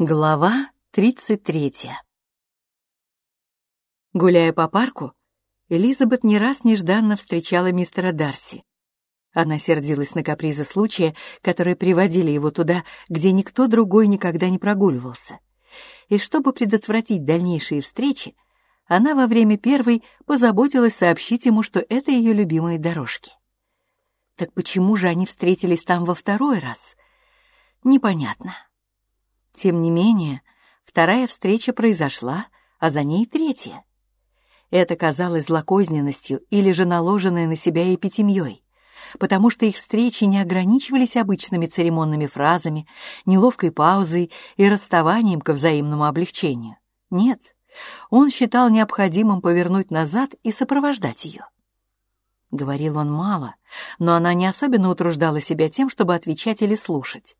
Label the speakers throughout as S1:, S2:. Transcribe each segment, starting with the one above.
S1: Глава 33 Гуляя по парку, Элизабет не раз нежданно встречала мистера Дарси. Она сердилась на капризы случая, которые приводили его туда, где никто другой никогда не прогуливался. И чтобы предотвратить дальнейшие встречи, она во время первой позаботилась сообщить ему, что это ее любимые дорожки. Так почему же они встретились там во второй раз? Непонятно. Тем не менее, вторая встреча произошла, а за ней третья. Это казалось злокозненностью или же наложенной на себя эпитемьей, потому что их встречи не ограничивались обычными церемонными фразами, неловкой паузой и расставанием ко взаимному облегчению. Нет, он считал необходимым повернуть назад и сопровождать ее. Говорил он мало, но она не особенно утруждала себя тем, чтобы отвечать или слушать.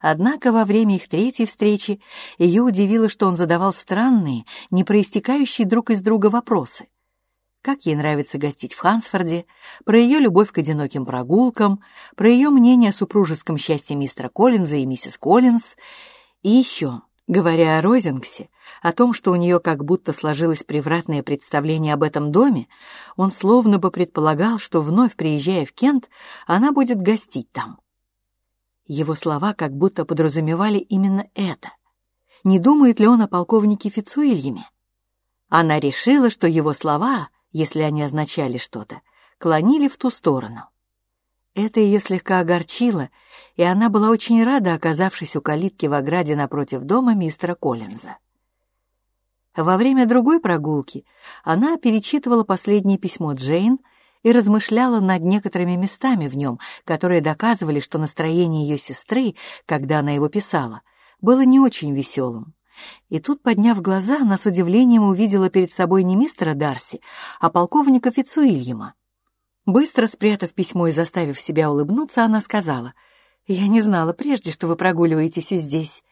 S1: Однако во время их третьей встречи ее удивило, что он задавал странные, не проистекающие друг из друга вопросы. Как ей нравится гостить в Хансфорде, про ее любовь к одиноким прогулкам, про ее мнение о супружеском счастье мистера Коллинза и миссис Коллинз, и еще, говоря о Розингсе, о том, что у нее как будто сложилось превратное представление об этом доме, он словно бы предполагал, что вновь приезжая в Кент, она будет гостить там. Его слова как будто подразумевали именно это. Не думает ли он о полковнике Фицуильяме? Она решила, что его слова, если они означали что-то, клонили в ту сторону. Это ее слегка огорчило, и она была очень рада, оказавшись у калитки в ограде напротив дома мистера Коллинза. Во время другой прогулки она перечитывала последнее письмо Джейн, и размышляла над некоторыми местами в нем, которые доказывали, что настроение ее сестры, когда она его писала, было не очень веселым. И тут, подняв глаза, она с удивлением увидела перед собой не мистера Дарси, а полковника Фицуильяма. Быстро спрятав письмо и заставив себя улыбнуться, она сказала, «Я не знала прежде, что вы прогуливаетесь и здесь».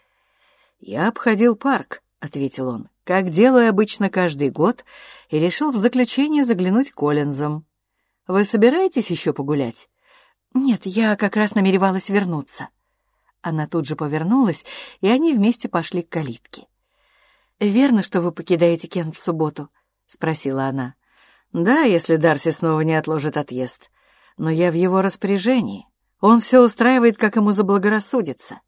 S1: «Я обходил парк», — ответил он, «как делаю обычно каждый год, и решил в заключение заглянуть Коллинзом. Вы собираетесь еще погулять?» «Нет, я как раз намеревалась вернуться». Она тут же повернулась, и они вместе пошли к калитке. «Верно, что вы покидаете Кент в субботу?» — спросила она. «Да, если Дарси снова не отложит отъезд. Но я в его распоряжении. Он все устраивает, как ему заблагорассудится.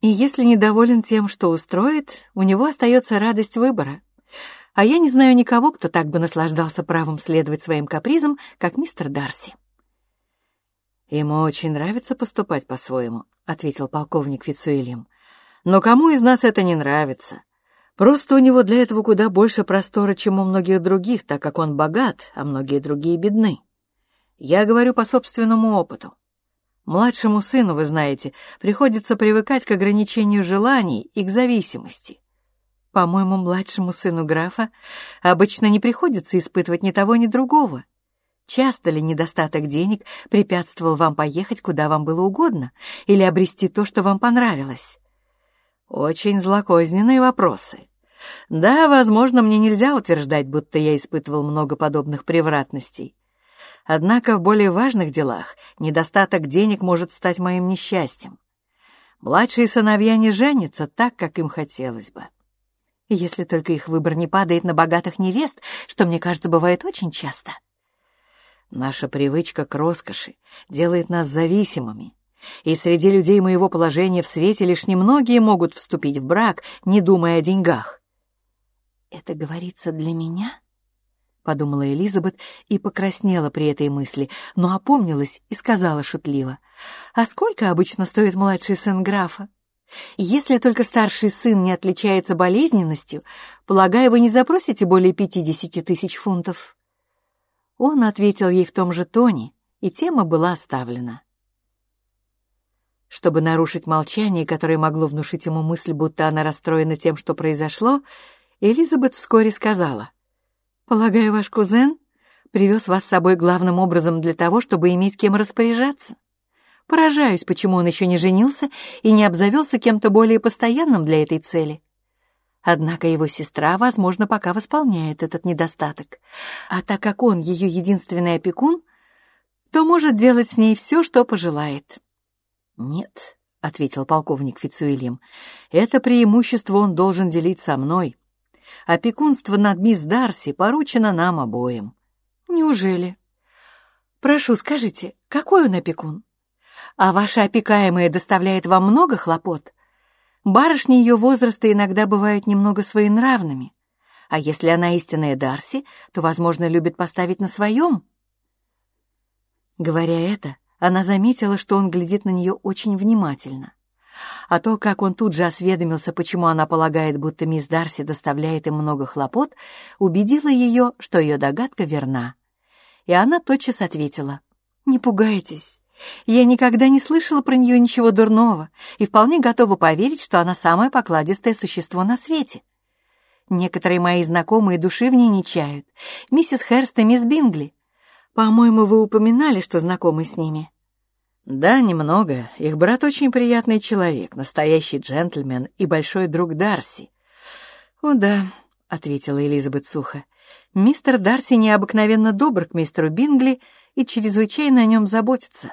S1: И если недоволен тем, что устроит, у него остается радость выбора а я не знаю никого, кто так бы наслаждался правом следовать своим капризам, как мистер Дарси. «Ему очень нравится поступать по-своему», — ответил полковник Фицуильям. «Но кому из нас это не нравится? Просто у него для этого куда больше простора, чем у многих других, так как он богат, а многие другие бедны. Я говорю по собственному опыту. Младшему сыну, вы знаете, приходится привыкать к ограничению желаний и к зависимости. По-моему, младшему сыну графа обычно не приходится испытывать ни того, ни другого. Часто ли недостаток денег препятствовал вам поехать, куда вам было угодно, или обрести то, что вам понравилось? Очень злокозненные вопросы. Да, возможно, мне нельзя утверждать, будто я испытывал много подобных превратностей. Однако в более важных делах недостаток денег может стать моим несчастьем. Младшие сыновья не женятся так, как им хотелось бы если только их выбор не падает на богатых невест, что, мне кажется, бывает очень часто. Наша привычка к роскоши делает нас зависимыми, и среди людей моего положения в свете лишь немногие могут вступить в брак, не думая о деньгах. «Это говорится для меня?» — подумала Элизабет и покраснела при этой мысли, но опомнилась и сказала шутливо. «А сколько обычно стоит младший сын графа?» Если только старший сын не отличается болезненностью, полагаю, вы не запросите более пятидесяти тысяч фунтов». Он ответил ей в том же тоне, и тема была оставлена. Чтобы нарушить молчание, которое могло внушить ему мысль, будто она расстроена тем, что произошло, Элизабет вскоре сказала, «Полагаю, ваш кузен привез вас с собой главным образом для того, чтобы иметь кем распоряжаться?» Поражаюсь, почему он еще не женился и не обзавелся кем-то более постоянным для этой цели. Однако его сестра, возможно, пока восполняет этот недостаток. А так как он ее единственный опекун, то может делать с ней все, что пожелает. «Нет», — ответил полковник Фицуильям. «Это преимущество он должен делить со мной. Опекунство над мисс Дарси поручено нам обоим». «Неужели?» «Прошу, скажите, какой он опекун? А ваша опекаемая доставляет вам много хлопот? Барышни ее возраста иногда бывают немного своенравными. А если она истинная Дарси, то, возможно, любит поставить на своем». Говоря это, она заметила, что он глядит на нее очень внимательно. А то, как он тут же осведомился, почему она полагает, будто мисс Дарси доставляет им много хлопот, убедило ее, что ее догадка верна. И она тотчас ответила, «Не пугайтесь, я никогда не слышала про нее ничего дурного и вполне готова поверить, что она самое покладистое существо на свете. Некоторые мои знакомые души в ней не чают. Миссис Херст и мисс Бингли. По-моему, вы упоминали, что знакомы с ними.
S2: Да, немного. Их брат очень приятный человек, настоящий джентльмен и большой друг Дарси.
S1: О да, ответила Элизабет сухо. Мистер Дарси необыкновенно добр к мистеру Бингли и чрезвычайно о нем заботится.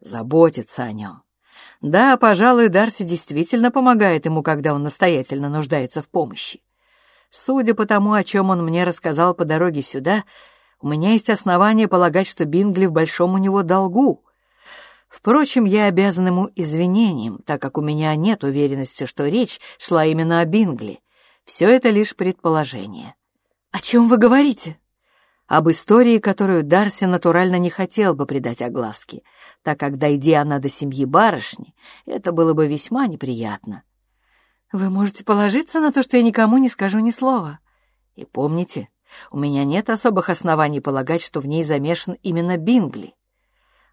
S2: Заботится о нем. Да, пожалуй, Дарси действительно помогает ему, когда он настоятельно нуждается в помощи. Судя по тому, о чем он мне рассказал по дороге сюда, у меня есть основания полагать, что Бингли в большом у него долгу. Впрочем, я обязан ему извинением, так как у меня нет уверенности, что речь шла именно о Бингли. Все это лишь предположение.
S1: «О чем вы говорите?»
S2: Об истории, которую Дарси натурально не хотел бы придать огласке, так как, дойдя она до семьи барышни, это было бы весьма неприятно.
S1: «Вы можете положиться на то, что я никому не скажу ни слова».
S2: «И помните, у меня нет особых оснований полагать, что в ней замешан именно Бингли.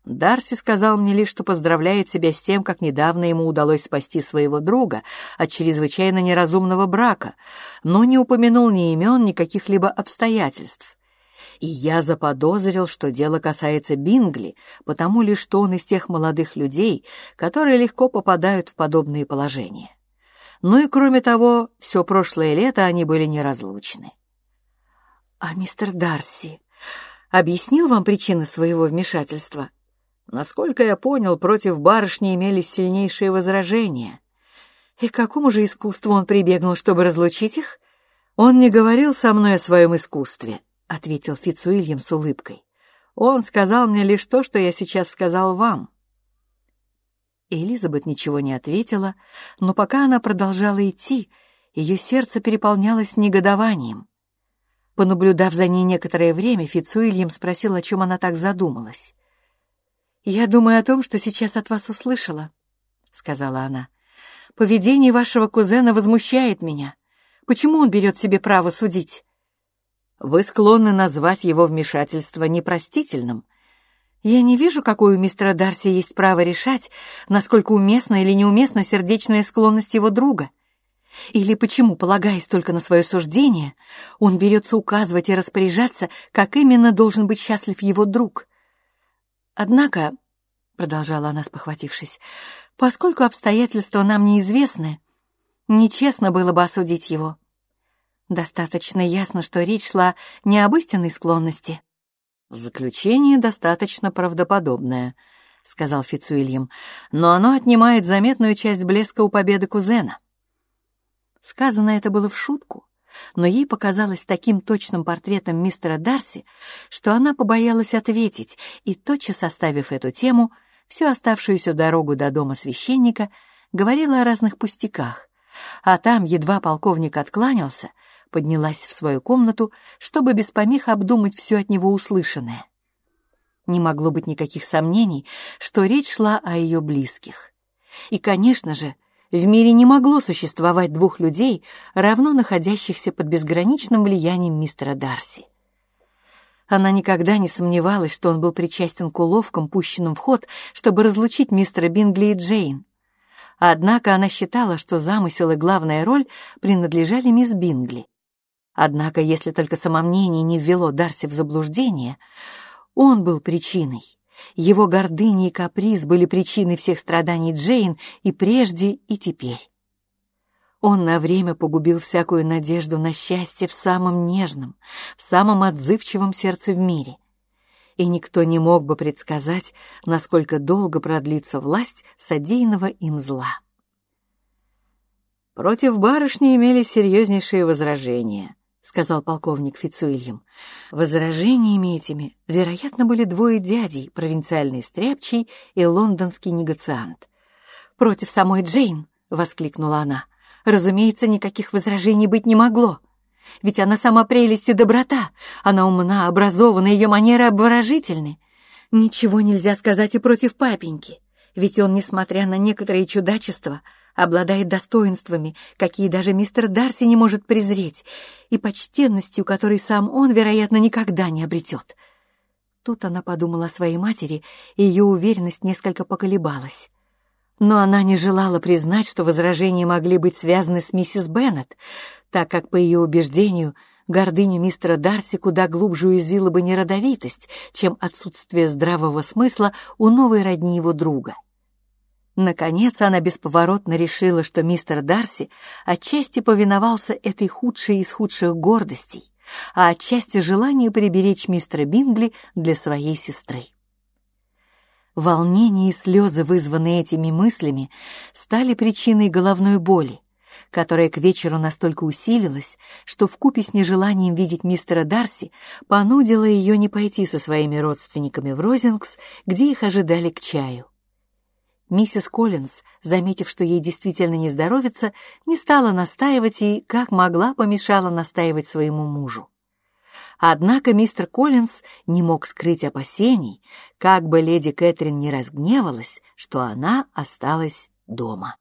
S2: Дарси сказал мне лишь, что поздравляет себя с тем, как недавно ему удалось спасти своего друга от чрезвычайно неразумного брака, но не упомянул ни имен, ни каких-либо обстоятельств. И я заподозрил, что дело касается Бингли, потому лишь что он из тех молодых людей, которые легко попадают в подобные положения. Ну и кроме того, все прошлое лето они были неразлучны.
S1: «А мистер Дарси объяснил вам причины своего вмешательства?»
S2: Насколько я понял, против барышни имелись сильнейшие возражения.
S1: И к какому же искусству он прибегнул, чтобы разлучить их?
S2: Он не говорил со мной о своем искусстве, — ответил Фицуильям с улыбкой. Он сказал мне лишь то, что я сейчас сказал вам.
S1: Элизабет ничего не ответила, но пока она продолжала идти, ее сердце переполнялось негодованием. Понаблюдав за ней некоторое время, Фицуильям спросил, о чем она так задумалась. «Я думаю о том, что сейчас от вас услышала», — сказала она. «Поведение вашего кузена возмущает меня. Почему он берет себе право судить?»
S2: «Вы склонны назвать его вмешательство непростительным»,
S1: я не вижу, какой у мистера Дарси есть право решать, насколько уместна или неуместна сердечная склонность его друга. Или почему, полагаясь только на свое суждение, он берется указывать и распоряжаться, как именно должен быть счастлив его друг. Однако, — продолжала она, спохватившись, — поскольку обстоятельства нам неизвестны, нечестно было бы осудить его. Достаточно ясно, что речь шла не об истинной склонности.
S2: «Заключение достаточно правдоподобное», — сказал Фицуильям, «но оно отнимает заметную часть блеска у победы кузена».
S1: Сказано это было в шутку, но ей показалось таким точным портретом мистера Дарси, что она побоялась ответить, и, тотчас оставив эту тему, всю оставшуюся дорогу до дома священника говорила о разных пустяках, а там, едва полковник откланялся, поднялась в свою комнату, чтобы без помех обдумать все от него услышанное. Не могло быть никаких сомнений, что речь шла о ее близких. И, конечно же, в мире не могло существовать двух людей, равно находящихся под безграничным влиянием мистера Дарси. Она никогда не сомневалась, что он был причастен к уловкам, пущенным в ход, чтобы разлучить мистера Бингли и Джейн. Однако она считала, что замысел и главная роль принадлежали мисс Бингли. Однако, если только самомнение не ввело Дарси в заблуждение, он был причиной. Его гордыня и каприз были причиной всех страданий Джейн и прежде, и теперь. Он на время погубил всякую надежду на счастье в самом нежном, в самом отзывчивом сердце в мире. и никто не мог бы предсказать, насколько долго продлится власть содеянного им зла.
S2: Против барышни имели серьезнейшие возражения, сказал полковник Фицуильям.
S1: Возражениями этими, вероятно, были двое дядей, провинциальный стряпчий и лондонский негациант. «Против самой Джейн!» — воскликнула она. «Разумеется, никаких возражений быть не могло. Ведь она сама прелесть и доброта. Она умна, образована, ее манеры обворожительны. Ничего нельзя сказать и против папеньки. Ведь он, несмотря на некоторые чудачества, обладает достоинствами, какие даже мистер Дарси не может презреть, и почтенностью, которой сам он, вероятно, никогда не обретет. Тут она подумала о своей матери, и ее уверенность несколько поколебалась. Но она не желала признать, что возражения могли быть связаны с миссис Беннет, так как, по ее убеждению, гордыню мистера Дарси куда глубже уязвила бы не родовитость, чем отсутствие здравого смысла у новой родни его друга. Наконец она бесповоротно решила, что мистер Дарси отчасти повиновался этой худшей из худших гордостей, а отчасти желанию приберечь мистера Бингли для своей сестры. Волнение и слезы, вызванные этими мыслями, стали причиной головной боли, которая к вечеру настолько усилилась, что вкупе с нежеланием видеть мистера Дарси понудила ее не пойти со своими родственниками в Розингс, где их ожидали к чаю. Миссис Коллинз, заметив, что ей действительно не здоровится, не стала настаивать и, как могла, помешала настаивать своему мужу. Однако мистер Коллинз не мог скрыть опасений, как бы леди Кэтрин не разгневалась, что она осталась дома.